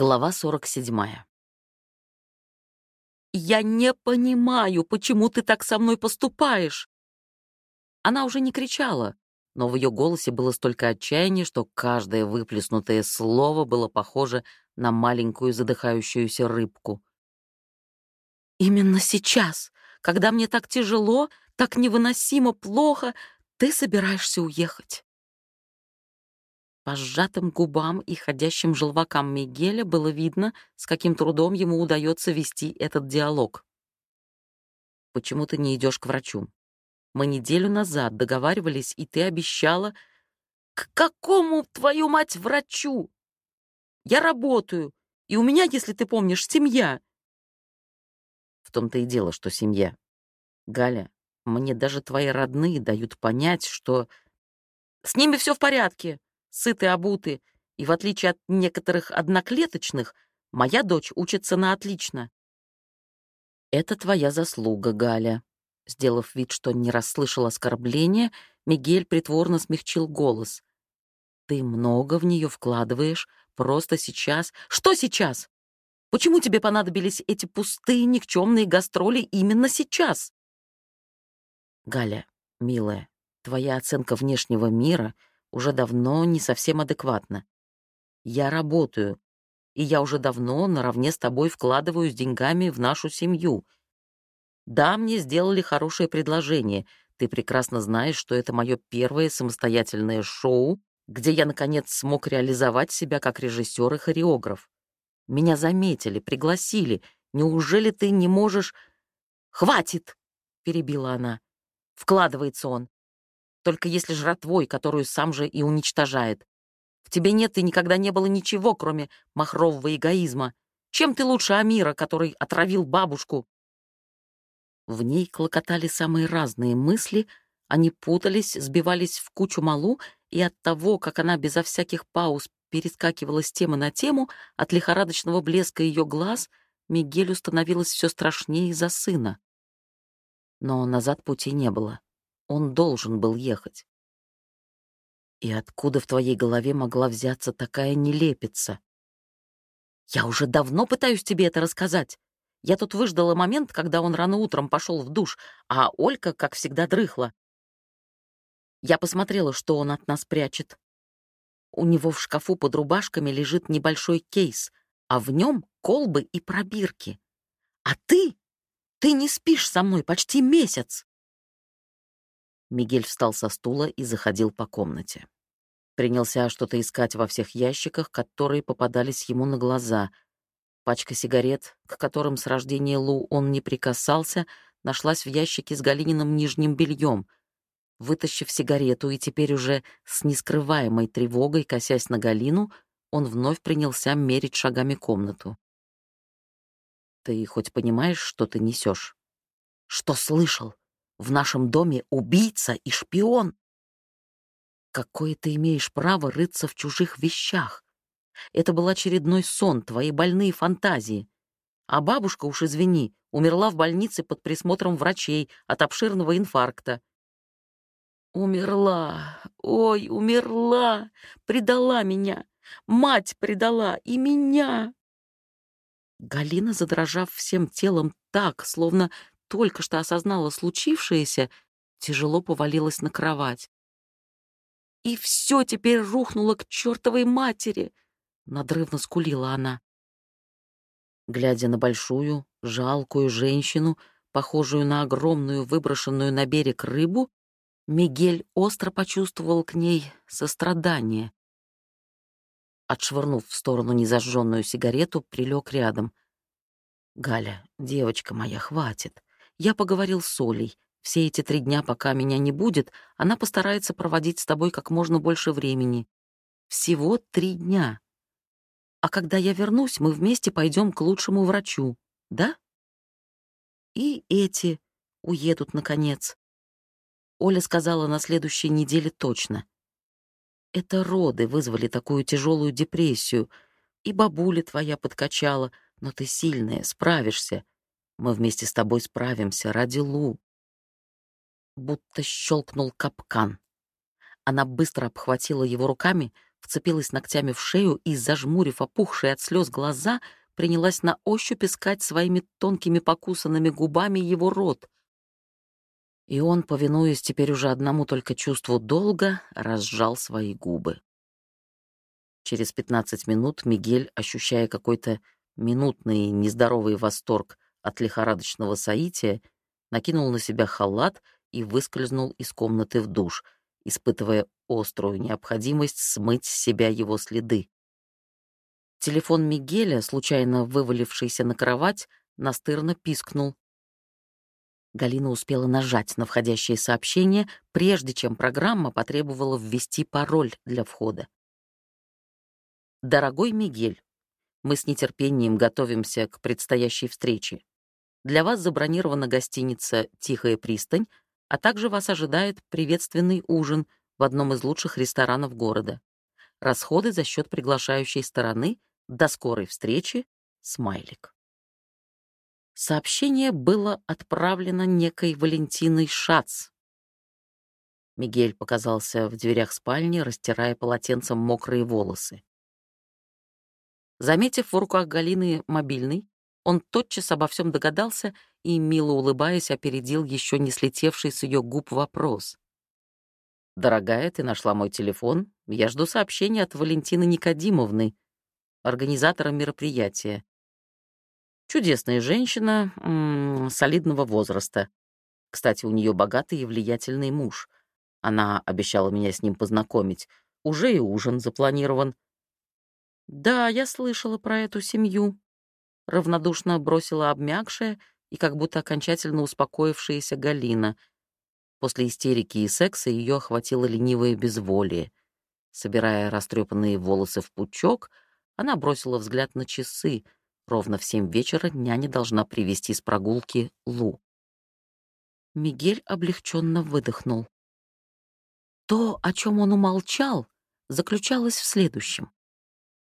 Глава 47. «Я не понимаю, почему ты так со мной поступаешь!» Она уже не кричала, но в ее голосе было столько отчаяния, что каждое выплеснутое слово было похоже на маленькую задыхающуюся рыбку. «Именно сейчас, когда мне так тяжело, так невыносимо плохо, ты собираешься уехать. По сжатым губам и ходящим желвакам Мигеля было видно, с каким трудом ему удается вести этот диалог. «Почему ты не идешь к врачу? Мы неделю назад договаривались, и ты обещала...» «К какому, твою мать, врачу? Я работаю, и у меня, если ты помнишь, семья». В том-то и дело, что семья. Галя, мне даже твои родные дают понять, что... С ними все в порядке сыты, обуты, и в отличие от некоторых одноклеточных, моя дочь учится на отлично. Это твоя заслуга, Галя. Сделав вид, что не расслышал оскорбления, Мигель притворно смягчил голос. Ты много в нее вкладываешь, просто сейчас... Что сейчас? Почему тебе понадобились эти пустые никчемные гастроли именно сейчас? Галя, милая, твоя оценка внешнего мира — уже давно не совсем адекватно. Я работаю, и я уже давно наравне с тобой вкладываю с деньгами в нашу семью. Да, мне сделали хорошее предложение. Ты прекрасно знаешь, что это мое первое самостоятельное шоу, где я, наконец, смог реализовать себя как режиссер и хореограф. Меня заметили, пригласили. Неужели ты не можешь... «Хватит!» — перебила она. Вкладывается он только если жратвой, которую сам же и уничтожает. В тебе нет и никогда не было ничего, кроме махрового эгоизма. Чем ты лучше Амира, который отравил бабушку?» В ней клокотали самые разные мысли, они путались, сбивались в кучу малу, и от того, как она безо всяких пауз перескакивала с темы на тему, от лихорадочного блеска ее глаз Мигелю становилось все страшнее из-за сына. Но назад пути не было. Он должен был ехать. И откуда в твоей голове могла взяться такая нелепица? Я уже давно пытаюсь тебе это рассказать. Я тут выждала момент, когда он рано утром пошел в душ, а Олька, как всегда, дрыхла. Я посмотрела, что он от нас прячет. У него в шкафу под рубашками лежит небольшой кейс, а в нем колбы и пробирки. А ты? Ты не спишь со мной почти месяц. Мигель встал со стула и заходил по комнате. Принялся что-то искать во всех ящиках, которые попадались ему на глаза. Пачка сигарет, к которым с рождения Лу он не прикасался, нашлась в ящике с Галининым нижним бельем. Вытащив сигарету и теперь уже с нескрываемой тревогой, косясь на Галину, он вновь принялся мерить шагами комнату. «Ты хоть понимаешь, что ты несешь? «Что слышал?» В нашем доме убийца и шпион. Какое ты имеешь право рыться в чужих вещах? Это был очередной сон, твои больные фантазии. А бабушка, уж извини, умерла в больнице под присмотром врачей от обширного инфаркта. Умерла, ой, умерла, предала меня, мать предала и меня. Галина, задрожав всем телом так, словно только что осознала случившееся, тяжело повалилась на кровать. «И все теперь рухнуло к чертовой матери!» — надрывно скулила она. Глядя на большую, жалкую женщину, похожую на огромную выброшенную на берег рыбу, Мигель остро почувствовал к ней сострадание. Отшвырнув в сторону незажженную сигарету, прилег рядом. «Галя, девочка моя, хватит. Я поговорил с Олей. Все эти три дня, пока меня не будет, она постарается проводить с тобой как можно больше времени. Всего три дня. А когда я вернусь, мы вместе пойдем к лучшему врачу, да? И эти уедут, наконец. Оля сказала на следующей неделе точно. Это роды вызвали такую тяжелую депрессию, и бабуля твоя подкачала, но ты сильная, справишься. Мы вместе с тобой справимся ради Лу. Будто щелкнул капкан. Она быстро обхватила его руками, вцепилась ногтями в шею и, зажмурив опухшие от слез глаза, принялась на ощупь искать своими тонкими покусанными губами его рот. И он, повинуясь теперь уже одному только чувству долга, разжал свои губы. Через пятнадцать минут Мигель, ощущая какой-то минутный нездоровый восторг от лихорадочного соития, накинул на себя халат и выскользнул из комнаты в душ, испытывая острую необходимость смыть с себя его следы. Телефон Мигеля, случайно вывалившийся на кровать, настырно пискнул. Галина успела нажать на входящее сообщение, прежде чем программа потребовала ввести пароль для входа. «Дорогой Мигель, мы с нетерпением готовимся к предстоящей встрече. Для вас забронирована гостиница «Тихая пристань», а также вас ожидает приветственный ужин в одном из лучших ресторанов города. Расходы за счет приглашающей стороны. До скорой встречи. Смайлик. Сообщение было отправлено некой Валентиной Шац. Мигель показался в дверях спальни, растирая полотенцем мокрые волосы. Заметив в руках Галины мобильный, он тотчас обо всем догадался и, мило улыбаясь, опередил еще не слетевший с ее губ вопрос. «Дорогая, ты нашла мой телефон. Я жду сообщения от Валентины Никодимовны, организатора мероприятия. Чудесная женщина, м -м, солидного возраста. Кстати, у нее богатый и влиятельный муж. Она обещала меня с ним познакомить. Уже и ужин запланирован. Да, я слышала про эту семью. Равнодушно бросила обмякшая и как будто окончательно успокоившаяся Галина. После истерики и секса ее охватило ленивое безволие. Собирая растрепанные волосы в пучок, она бросила взгляд на часы. Ровно в семь вечера няня должна привести с прогулки Лу. Мигель облегченно выдохнул. То, о чем он умолчал, заключалось в следующем.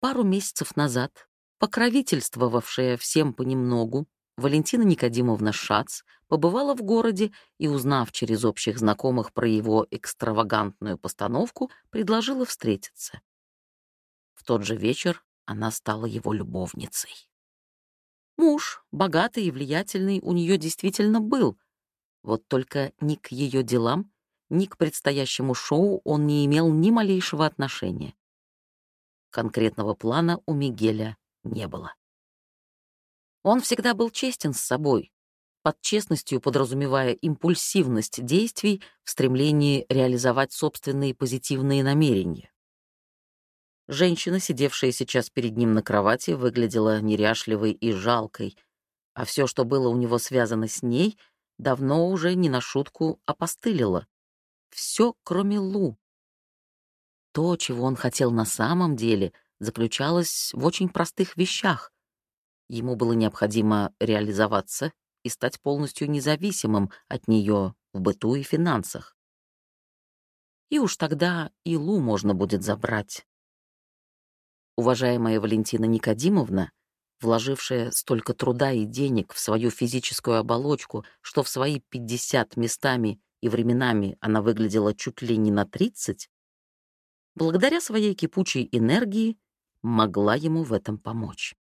Пару месяцев назад покровительствовавшая всем понемногу, Валентина Никодимовна Шац побывала в городе и, узнав через общих знакомых про его экстравагантную постановку, предложила встретиться. В тот же вечер она стала его любовницей. Муж, богатый и влиятельный, у нее действительно был, вот только ни к ее делам, ни к предстоящему шоу он не имел ни малейшего отношения. Конкретного плана у Мигеля не было. Он всегда был честен с собой, под честностью подразумевая импульсивность действий в стремлении реализовать собственные позитивные намерения. Женщина, сидевшая сейчас перед ним на кровати, выглядела неряшливой и жалкой, а все, что было у него связано с ней, давно уже не на шутку опостылило. Все, кроме Лу. То, чего он хотел на самом деле, заключалось в очень простых вещах. Ему было необходимо реализоваться и стать полностью независимым от нее в быту и финансах. И уж тогда и Лу можно будет забрать. Уважаемая Валентина Никодимовна, вложившая столько труда и денег в свою физическую оболочку, что в свои 50 местами и временами она выглядела чуть ли не на 30, благодаря своей кипучей энергии могла ему в этом помочь.